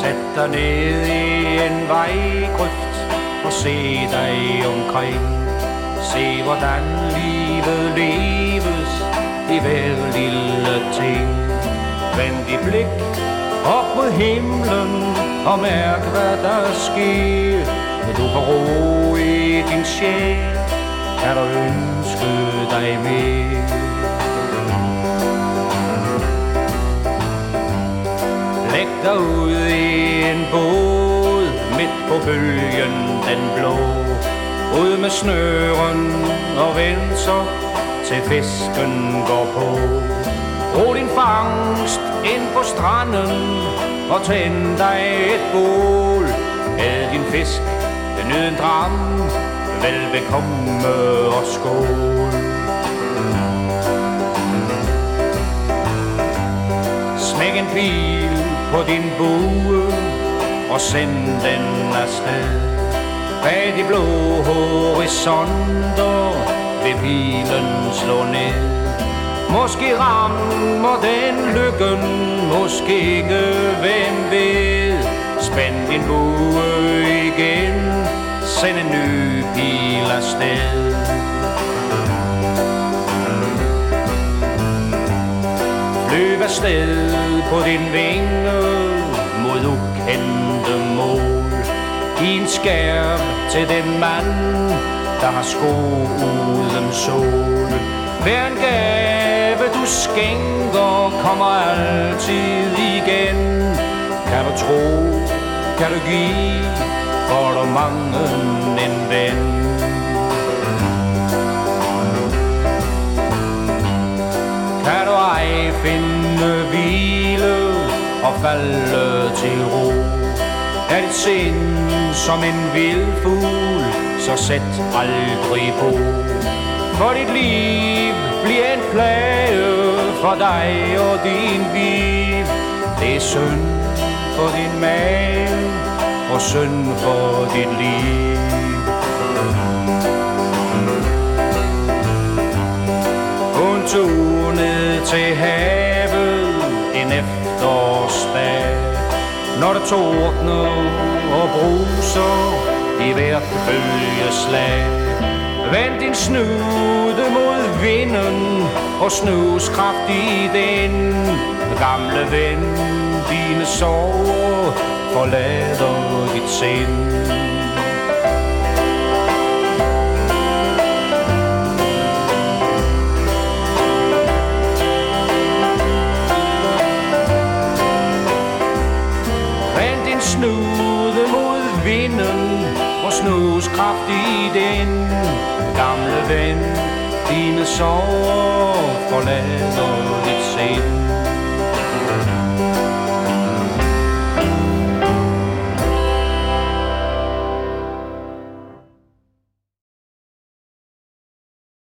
Sæt dig ned i en vejgrøft og se dig omkring. Se hvordan livet leves i hver lille ting. Vend dit blik op mod himlen og mærk hvad der sker. Når Du får ro i din sjæl, kan du ønske dig mere. Læg ud i en båd Midt på bølgen den blå. Ud med snøren og vend så Til fisken går på. Brug din fangst ind på stranden Og tænd dig et bål. Æd din fisk, nyd en dram Velbekomme og skål. På din bue og send den afsted. Bag de blå horisonter vil pilen slå ned. Måske rammer den lykken, måske ikke, hvem ved. Spænd din bue igen, send en ny pil afsted. Løb afsted på din vinge mod ukendte mål. Giv en skærm til den mand, der har sko uden sol. Hver en gave du skænker kommer altid igen. Kan du tro, kan du give, får du mangen en ven. Finde hvile og falde til ro. Er dit sind som en vild fugl, så sæt aldrig på. For dit liv bliver en plage for dig og din bil. Det er synd for din mave og synd for dit liv. Hun tog ned til havet efterårsdag Når det tordner og bruser i hvert bølgeslag Vend din snude mod vinden og snus kraftigt ind Gamle ven, dine sorger forlader dit sind. Snude mod vinden og snus kraftigt ind. Gamle ven, dine sorg forlader